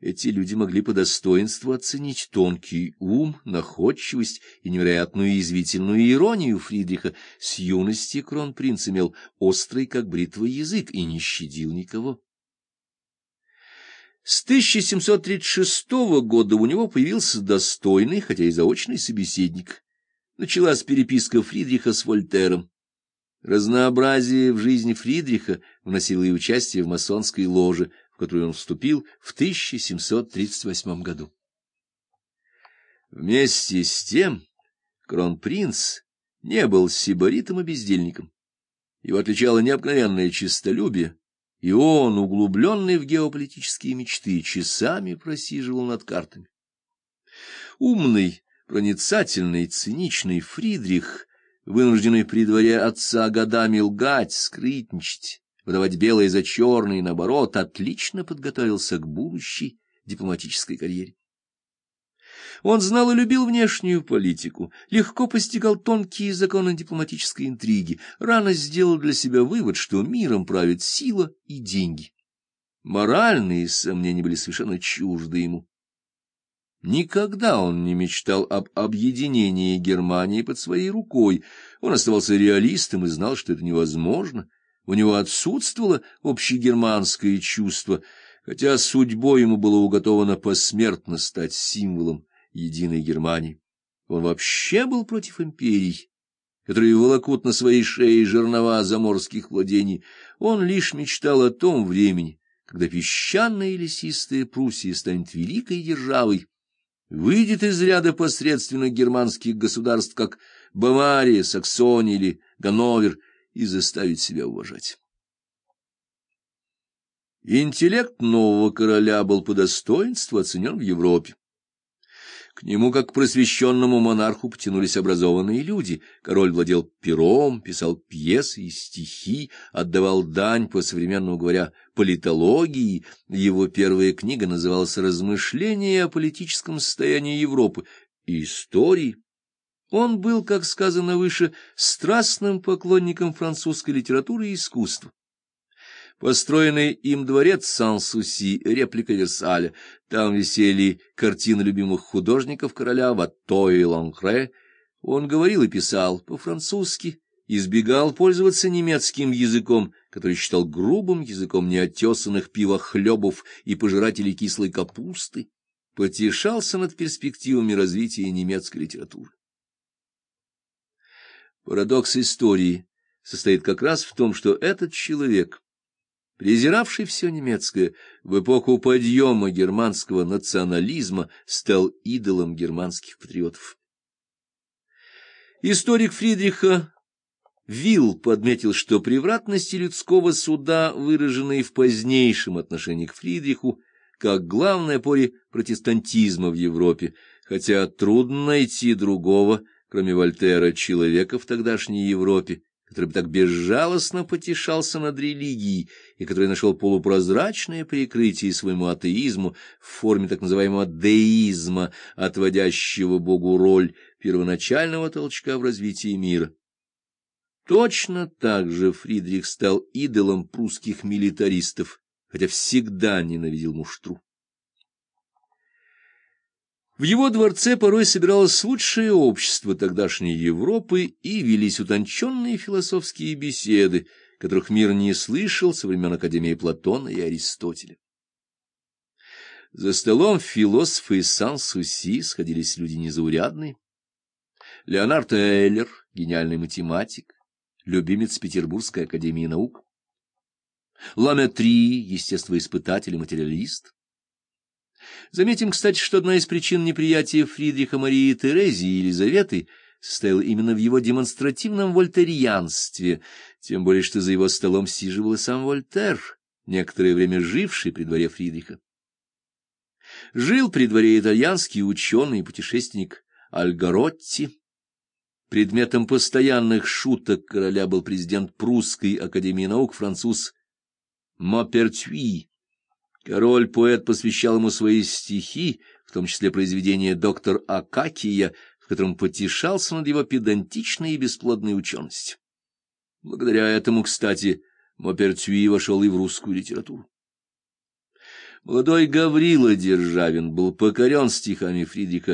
Эти люди могли по достоинству оценить тонкий ум, находчивость и невероятную язвительную иронию Фридриха. С юности кронпринц имел острый, как бритва, язык и не щадил никого. С 1736 года у него появился достойный, хотя и заочный собеседник. Началась переписка Фридриха с Вольтером. Разнообразие в жизни Фридриха вносило и участие в масонской ложе, которую он вступил в 1738 году. Вместе с тем кронпринц не был сибаритом и бездельником. Его отличало необыкновенное честолюбие, и он, углубленный в геополитические мечты, часами просиживал над картами. Умный, проницательный, циничный Фридрих, вынужденный при дворе отца годами лгать, скрытничать, выдавать белое за черное и наоборот, отлично подготовился к будущей дипломатической карьере. Он знал и любил внешнюю политику, легко постигал тонкие законы дипломатической интриги, рано сделал для себя вывод, что миром правит сила и деньги. Моральные сомнения были совершенно чужды ему. Никогда он не мечтал об объединении Германии под своей рукой. Он оставался реалистом и знал, что это невозможно. У него отсутствовало общегерманское чувство, хотя судьбой ему было уготовано посмертно стать символом единой Германии. Он вообще был против империй, которые волокут на своей шее жернова заморских владений. Он лишь мечтал о том времени, когда песчаная и лесистая Пруссия станет великой державой, выйдет из ряда посредственных германских государств, как Бавария, Саксония или Ганновер, и заставить себя уважать. Интеллект нового короля был по достоинству оценен в Европе. К нему, как к просвещенному монарху, потянулись образованные люди. Король владел пером, писал пьесы и стихи, отдавал дань, по-современному говоря, политологии. Его первая книга называлась «Размышления о политическом состоянии Европы» и истории. Он был, как сказано выше, страстным поклонником французской литературы и искусства. Построенный им дворец Сан-Суси, реплика Версаля. Там висели картины любимых художников короля Ватто и Ланкре. Он говорил и писал по-французски, избегал пользоваться немецким языком, который считал грубым языком неотесанных пивохлебов и пожирателей кислой капусты, потешался над перспективами развития немецкой литературы. Парадокс истории состоит как раз в том, что этот человек презиравший все немецкое, в эпоху подъема германского национализма стал идолом германских патриотов. Историк Фридриха Вилл подметил, что превратности людского суда, выраженные в позднейшем отношении к Фридриху, как главное поле протестантизма в Европе, хотя трудно найти другого, кроме Вольтера, человека в тогдашней Европе, который бы так безжалостно потешался над религией и который нашел полупрозрачное прикрытие своему атеизму в форме так называемого деизма, отводящего Богу роль первоначального толчка в развитии мира. Точно так же Фридрих стал идолом прусских милитаристов, хотя всегда ненавидел муштру. В его дворце порой собиралось лучшее общество тогдашней Европы и велись утонченные философские беседы, которых мир не слышал со времен Академии Платона и Аристотеля. За столом философы из Сан-Суси сходились люди незаурядные. Леонард Эйлер, гениальный математик, любимец Петербургской академии наук. Ламетри, естествоиспытатель и материалист. Заметим, кстати, что одна из причин неприятия Фридриха Марии Терезии и Елизаветы состояла именно в его демонстративном вольтерианстве, тем более что за его столом сиживал сам Вольтер, некоторое время живший при дворе Фридриха. Жил при дворе итальянский ученый и путешественник Альгаротти. Предметом постоянных шуток короля был президент Прусской академии наук француз Мопертюи, Король-поэт посвящал ему свои стихи, в том числе произведение «Доктор Акакия», в котором потешался над его педантичной и бесплодной ученостью. Благодаря этому, кстати, Мопертюи вошел и в русскую литературу. Молодой Гаврила Державин был покорен стихами Фридриха